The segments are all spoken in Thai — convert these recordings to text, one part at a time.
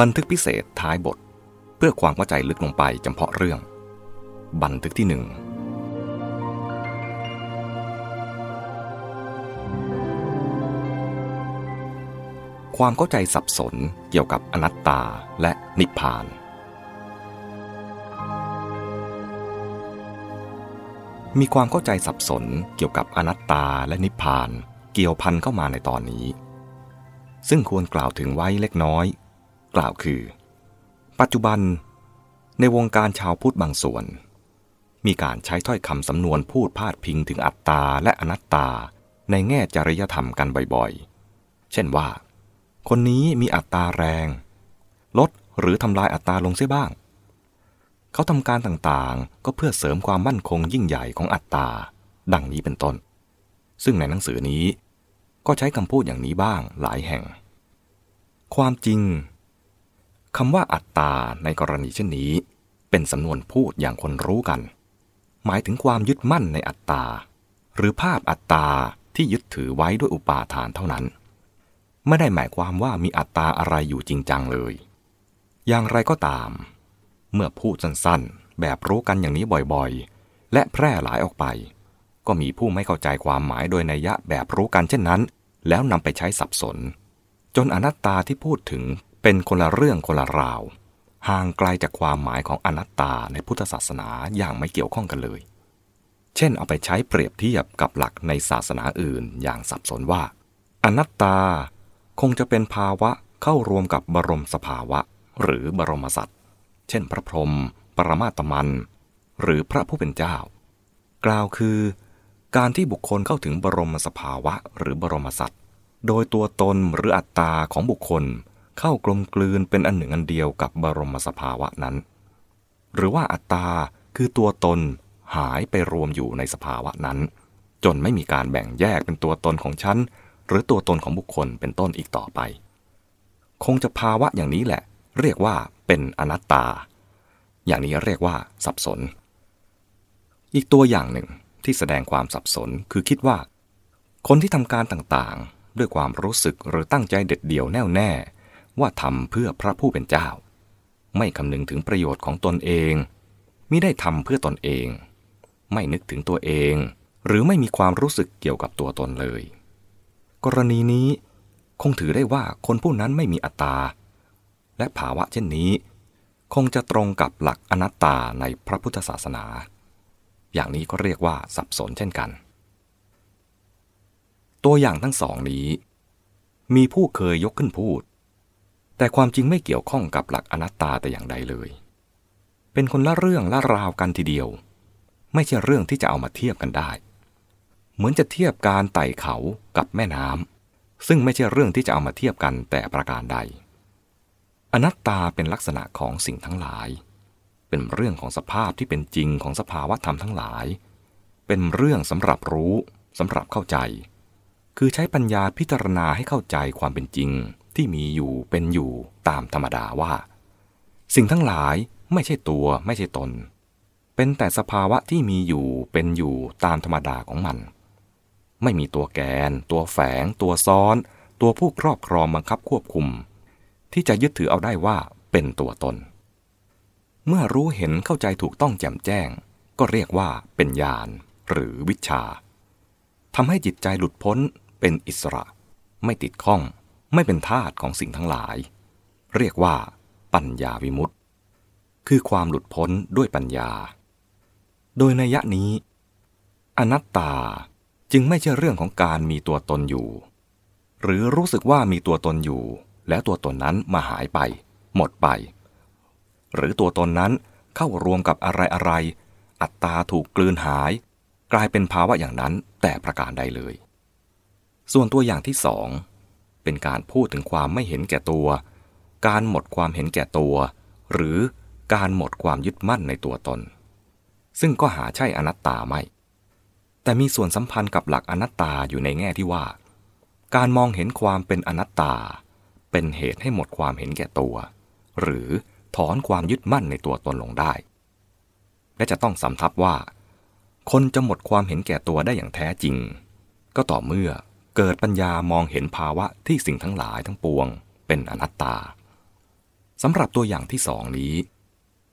บันทึกพิเศษท้ายบท เพื่อความเข้าใจลึกลงไปจำเพาะเรื่อง บันทึกที่หนึ่งความเข้าใจสับสนเกี่ยวกับอนัตตาและนิพพาน มีความเข้าใจสับสนเกี่ยวกับอนัตตาและนิพพาน เกี่ยวพันเข้ามาในตอนนี้ ซึ่งควรกล่าวถึงไว้เล็กน้อย กล่าวคือ ปัจจุบัน ในวงการชาวพุทธบางส่วน มีการใช้ถ้อยคำสำนวนพูดพาดพิงถึงอัตตาและอนัตตาในแง่จริยธรรมกันบ่อยๆ เช่นว่า คนนี้มีอัตตาแรง ลดหรือทำลายอัตตาลงเสียบ้าง เขาทำการต่างๆ ก็เพื่อเสริมความมั่นคงยิ่งใหญ่ของอัตตา ดังนี้เป็นต้น ซึ่งในหนังสือนี้ก็ใช้คำพูดอย่างนี้บ้างหลายแห่ง ความจริง คำว่าอัตตาในกรณีเช่นนี้ เป็นสำนวนพูดอย่างคนรู้กัน หมายถึงความยึดมั่นในอัตตา หรือภาพอัตตาที่ยึดถือไว้ด้วยอุปาทานเท่านั้น ไม่ได้หมายความว่ามีอัตตาอะไรอยู่จริงจังเลย อย่างไรก็ตาม เมื่อพูดสั้นๆ แบบรู้กันอย่างนี้บ่อยๆ และแพร่หลายออกไป ก็มีผู้ไม่เข้าใจความหมายโดยนัยยะแบบรู้กันเช่นนั้น แล้วนำไปใช้สับสน จนอนัตตาที่พูดถึง เป็นคนละเรื่องคนละราว ห่างไกลจากความหมายของอนัตตาในพุทธศาสนาอย่างไม่เกี่ยวข้องกันเลย เช่นเอาไปใช้เปรียบเทียบกับหลักในศาสนาอื่นอย่างสับสนว่า อนัตตาคงจะเป็นภาวะเข้ารวมกับบรมสภาวะ หรือบรมสัตว์เช่นพระพรหมปรมาตมัน หรือพระผู้เป็นเจ้า กล่าวคือ การที่บุคคลเข้าถึงบรมสภาวะหรือบรมสัตว์โดยตัวตนหรืออัตตาของบุคคล เข้ากลมกลืนเป็นอันหนึ่งอันเดียวกับบรมสภาวะนั้น หรือว่าอัตตาคือตัวตนหายไปรวมอยู่ในสภาวะนั้น จนไม่มีการแบ่งแยกเป็นตัวตนของฉันหรือตัวตนของบุคคลเป็นต้นอีกต่อไป คงจะภาวะอย่างนี้แหละ เรียกว่าเป็นอนัตตา อย่างนี้เรียกว่าสับสน อีกตัวอย่างหนึ่งที่แสดงความสับสนคือคิดว่า คนที่ทำการต่างๆ ด้วยความรู้สึกหรือตั้งใจเด็ดเดี่ยวแน่วแน่ ว่าทำเพื่อพระผู้เป็นเจ้า ไม่คำนึงถึงประโยชน์ของตนเองมิได้ทำเพื่อตนเอง ไม่นึกถึงตัวเอง หรือไม่มีความรู้สึกเกี่ยวกับตัวตนเลย กรณีนี้คงถือได้ว่าคนผู้นั้นไม่มีอัตตา และภาวะเช่นนี้ คงจะตรงกับหลักอนัตตาในพระพุทธศาสนา อย่างนี้ก็เรียกว่าสับสนเช่นกัน ตัวอย่างทั้งสองนี้ มีผู้เคยยกขึ้นพูด แต่ความจริงไม่เกี่ยวข้องกับหลักอนัตตาแต่อย่างใดเลย เป็นคนละเรื่องละราวกันทีเดียว ไม่ใช่เรื่องที่จะเอามาเทียบกันได้ เหมือนจะเทียบการไต่เขากับแม่น้ำซึ่งไม่ใช่เรื่องที่จะเอามาเทียบกันแต่ประการใด อนัตตาเป็นลักษณะของสิ่งทั้งหลาย เป็นเรื่องของสภาพที่เป็นจริงของสภาวะธรรมทั้งหลาย เป็นเรื่องสำหรับรู้สำหรับเข้าใจ คือใช้ปัญญาพิจารณาให้เข้าใจความเป็นจริง ที่มีอยู่เป็นอยู่ตามธรรมดาว่า สิ่งทั้งหลายไม่ใช่ตัวไม่ใช่ตน เป็นแต่สภาวะที่มีอยู่เป็นอยู่ตามธรรมดาของมัน ไม่มีตัวแกน ตัวแฝง ตัวซ้อน ตัวผู้ครอบครองบังคับควบคุม ที่จะยึดถือเอาได้ว่าเป็นตัวตน เมื่อรู้เห็นเข้าใจถูกต้องแจ่มแจ้ง ก็เรียกว่าเป็นญาณหรือวิชาทำให้จิตใจหลุดพ้นเป็นอิสระ ไม่ติดข้อง ไม่เป็นทาตของสิ่งทั้งหลาย เรียกว่า ปัญญาวิมุตติคือความหลุดพ้นด้วยปัญญา โดยในยะนี้ อนัตตาจึงไม่ใช่เรื่องของการมีตัวตนอยู่ หรือรู้สึกว่ามีตัวตนอยู่ แล้วตัวตนนั้นมาหายไป หมดไป หรือตัวตนนั้นเข้ารวมกับอะไรอะไร อัตตาถูกกลืนหาย กลายเป็นภาวะอย่างนั้นแต่ประการใดเลย ส่วนตัวอย่างที่สอง เป็นการพูดถึงความไม่เห็นแก่ตัว การหมดความเห็นแก่ตัว หรือการหมดความยึดมั่นในตัวตน ซึ่งก็หาใช่อนัตตาไม่ แต่มีส่วนสัมพันธ์กับหลักอนัตตาอยู่ในแง่ที่ว่า การมองเห็นความเป็นอนัตตา เป็นเหตุให้หมดความเห็นแก่ตัว หรือถอนความยึดมั่นในตัวตนลงได้ และจะต้องสำทับว่า คนจะหมดความเห็นแก่ตัวได้อย่างแท้จริง ก็ต่อเมื่อ เกิดปัญญามองเห็นภาวะที่สิ่งทั้งหลายทั้งปวง เป็นอนัตตาสำหรับตัวอย่างที่สองนี้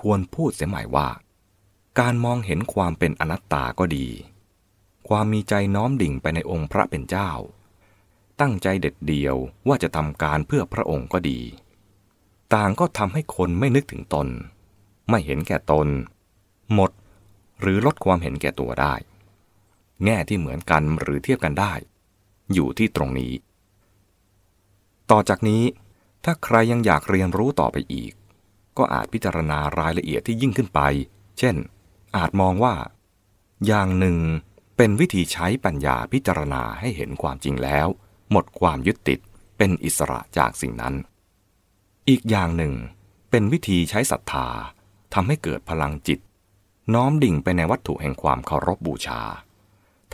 ควรพูดเสียใหม่ว่า การมองเห็นความเป็นอนัตตาก็ดี ความมีใจน้อมดิ่งไปในองค์พระเป็นเจ้า ตั้งใจเด็ดเดียวว่าจะทำการเพื่อพระองค์ก็ดี ต่างก็ทำให้คนไม่นึกถึงตน ไม่เห็นแก่ตน หมด หรือลดความเห็นแก่ตัวได้ แง่ที่เหมือนกันหรือเทียบกันได้ อยู่ที่ตรงนี้ ต่อจากนี้ถ้าใครยังอยากเรียนรู้ต่อไปอีก ก็อาจพิจารณารายละเอียดที่ยิ่งขึ้นไป เช่น อาจมองว่า อย่างหนึ่งเป็นวิธีใช้ปัญญาพิจารณาให้เห็นความจริงแล้ว หมดความยึดติดเป็นอิสระจากสิ่งนั้น อีกอย่างหนึ่ง เป็นวิธีใช้ศรัทธาทำให้เกิดพลังจิต น้อมดิ่งไปในวัตถุแห่งความเคารพบบูชา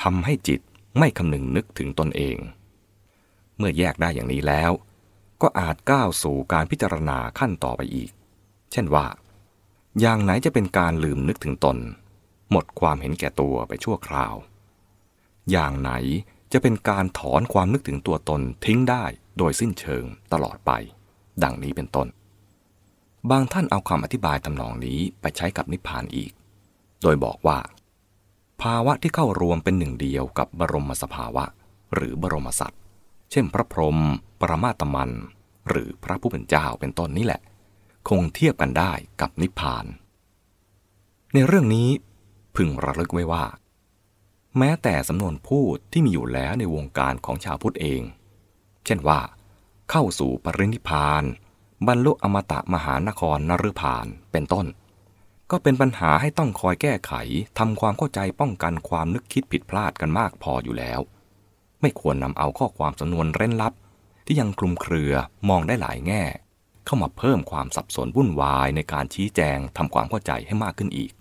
ทำให้จิต ไม่คำนึงนึกถึงตนเอง เมื่อแยกได้อย่างนี้แล้ว ก็อาจก้าวสู่การพิจารณาขั้นต่อไปอีก เช่นว่า อย่างไหนจะเป็นการลืมนึกถึงตน หมดความเห็นแก่ตัวไปชั่วคราว อย่างไหนจะเป็นการถอนความนึกถึงตัวตนทิ้งได้โดยสิ้นเชิงตลอดไป ดังนี้เป็นต้น บางท่านเอาคำอธิบายตำนองนี้ไปใช้กับนิพพานอีก โดยบอกว่า ภาวะที่เข้ารวมเป็นหนึ่งเดียวกับบรมสภาวะ หรือบรมสัตว์เช่นพระพรหมปรมาตมัน หรือพระผู้เป็นเจ้าเป็นต้นนี่แหละ คงเทียบกันได้กับนิพพาน ในเรื่องนี้พึงระลึกไว้ว่า แม้แต่สำนวนพูดที่มีอยู่แล้วในวงการของชาวพุทธเอง เช่นว่า เข้าสู่ปรินิพาน บรรลุอมตะมหานครนฤพานเป็นต้น ก็เป็นปัญหาให้ต้องคอยแก้ไขทำความเข้าใจป้องกันความนึกคิดผิดพลาดกันมากพออยู่แล้ว ไม่ควรนำเอาข้อความสำนวนเร้นลับ ที่ยังคลุมเครือมองได้หลายแง่ เข้ามาเพิ่มความสับสนวุ่นวายในการชี้แจงทำความเข้าใจให้มากขึ้นอีก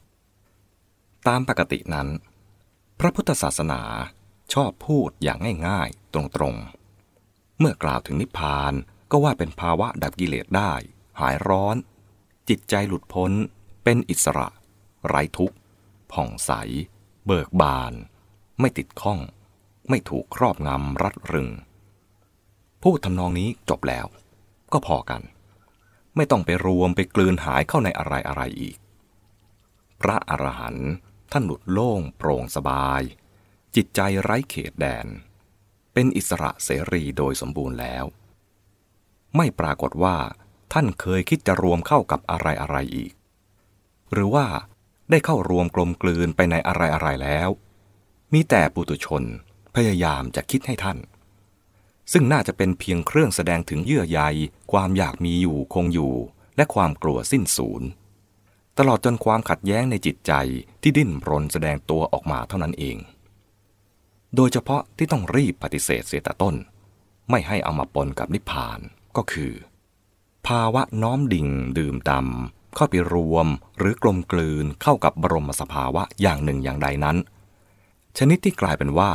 ตามปกตินั้น พระพุทธศาสนาชอบพูดอย่างง่ายๆ ตรงๆ เมื่อกล่าวถึงนิพพานก็ว่าเป็นภาวะดับกิเลสได้ หายร้อน จิตใจหลุดพ้น เป็นอิสระ ไร้ทุกข์ ผ่องใส เบิกบาน ไม่ติดข้อง ไม่ถูกครอบงำรัดรึง พูดทำนองนี้จบแล้ว ก็พอกัน ไม่ต้องไปรวมไปกลืนหายเข้าในอะไรอะไรอีก พระอรหันต์ท่านหลุดโล่งโปร่งสบาย จิตใจไร้เขตแดน เป็นอิสระเสรีโดยสมบูรณ์แล้ว ไม่ปรากฏว่าท่านเคยคิดจะรวมเข้ากับอะไรอะไรอีก หรือว่าได้เข้ารวมกลมกลืนไปในอะไรอะไรแล้ว มีแต่ปุตุชนพยายามจะคิดให้ท่าน ซึ่งน่าจะเป็นเพียงเครื่องแสดงถึงเยื่อใย ความอยากมีอยู่คงอยู่ และความกลัวสิ้นสูญตลอดจนความขัดแย้งในจิตใจที่ดิ้นรนแสดงตัวออกมาเท่านั้นเอง โดยเฉพาะที่ต้องรีบปฏิเสธเสียแต่ต้น ไม่ให้เอามาปนกับนิพพานก็คือ ภาวะน้อมดิ่งดื่มดำ เข้าไปรวมหรือกลมกลืนเข้ากับบรมสภาวะอย่างหนึ่งอย่างใดนั้น ชนิดที่กลายเป็นว่า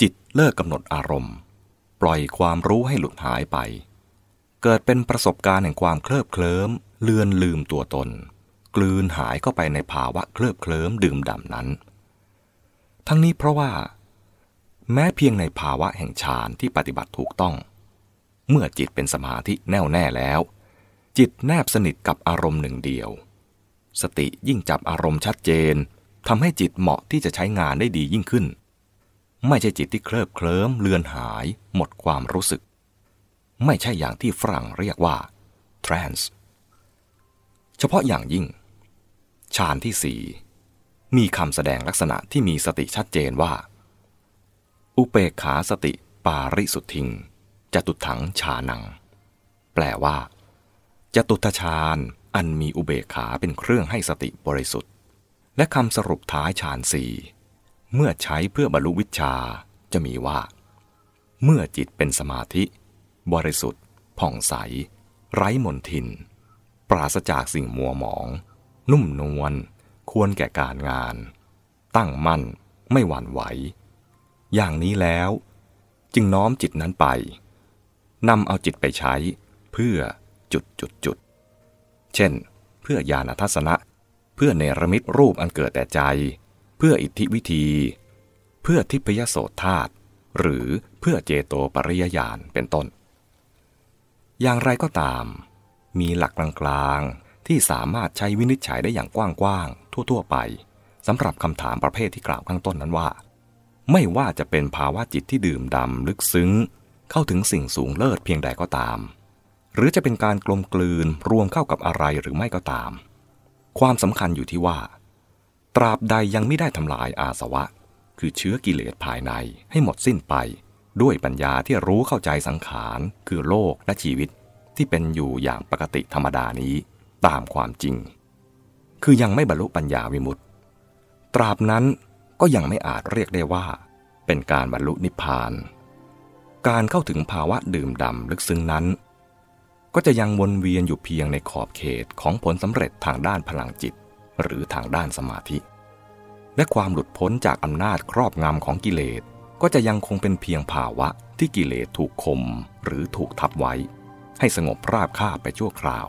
จิตเลิกกำหนดอารมณ์ ปล่อยความรู้ให้หลุดหายไป เกิดเป็นประสบการณ์แห่งความเคลิบเคลิ้มเลือนลืมตัวตน กลืนหายเข้าไปในภาวะเคลิบเคลิ้มดื่มด่ำนั้น ทั้งนี้เพราะว่า แม้เพียงในภาวะแห่งฌานที่ปฏิบัติถูกต้อง เมื่อจิตเป็นสมาธิแน่วแน่แล้ว จิตแนบสนิทกับอารมณ์หนึ่งเดียว สติยิ่งจับอารมณ์ชัดเจนทำให้จิตเหมาะที่จะใช้งานได้ดียิ่งขึ้น ไม่ใช่จิตที่เคลิบเคลิ้มเลือนหาย หมดความรู้สึก ไม่ใช่อย่างที่ฝรั่งเรียกว่า trance เฉพาะอย่างยิ่ง ฌานที่สี่มีคำแสดงลักษณะที่มีสติชัดเจนว่า อุเปขาสติปาริสุทธิงจตุถังชานัง แปลว่า จตุทชาญอันมีอุเบกขาเป็นเครื่องให้สติบริสุทธิ์ และคำสรุปท้ายฌานสี่เมื่อใช้เพื่อบรรลุวิชาจะมีว่า เมื่อจิตเป็นสมาธิ บริสุทธิ์ ผ่องใส ไร้มนทิน ปราศจากสิ่งมัวหมอง นุ่มนวลควรแก่การงาน ตั้งมั่นไม่หวั่นไหว อย่างนี้แล้ว จึงน้อมจิตนั้นไปนำเอาจิตไปใช้เพื่อ จุดจุดจุดเช่น เพื่อญาณทัศนะ เพื่อเนรมิตรูปอันเกิดแต่ใจ เพื่ออิทธิวิธี เพื่อทิพยโสธาตหรือเพื่อเจโตปริยญาณเป็นต้น อย่างไรก็ตาม มีหลักกลางๆที่สามารถใช้วินิจฉัยได้อย่างกว้างๆทั่ว ๆ ไปสำหรับคำถามประเภทที่กล่าวข้างต้นนั้นว่า ไม่ว่าจะเป็นภาวะจิตที่ดื่มดำลึกซึ้ง เข้าถึงสิ่งสูงเลิศเพียงใดก็ตาม หรือจะเป็นการกลมกลืนรวมเข้ากับอะไรหรือไม่ก็ตาม ความสำคัญอยู่ที่ว่า ตราบใดยังไม่ได้ทำลายอาสวะ คือเชื้อกิเลสภายในให้หมดสิ้นไป ด้วยปัญญาที่รู้เข้าใจสังขาร คือโลกและชีวิต ที่เป็นอยู่อย่างปกติธรรมดานี้ ตามความจริง คือยังไม่บรรลุปัญญาวิมุตติ ตราบนั้นก็ยังไม่อาจเรียกได้ว่า เป็นการบรรลุนิพพาน การเข้าถึงภาวะดื่มดำลึกซึ้งนั้น ก็จะยังวนเวียนอยู่เพียงในขอบเขตของผลสำเร็จทางด้านพลังจิต หรือทางด้านสมาธิ และความหลุดพ้นจากอำนาจครอบงำของกิเลสก็จะยังคงเป็นเพียงภาวะที่กิเลสถูกคมหรือถูกทับไว้ ให้สงบราบคาบไปชั่วคราว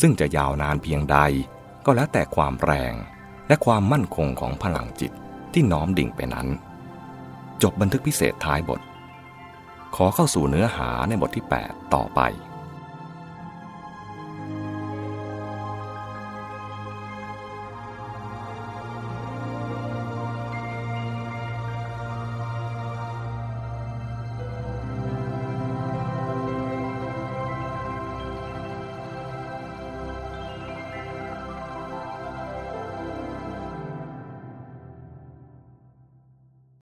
ซึ่งจะยาวนานเพียงใด ก็แล้วแต่ความแรงและความมั่นคงของพลังจิตที่น้อมดิ่งไปนั้น จบบันทึกพิเศษท้ายบท ขอเข้าสู่เนื้อหาในบทที่ 8 ต่อไป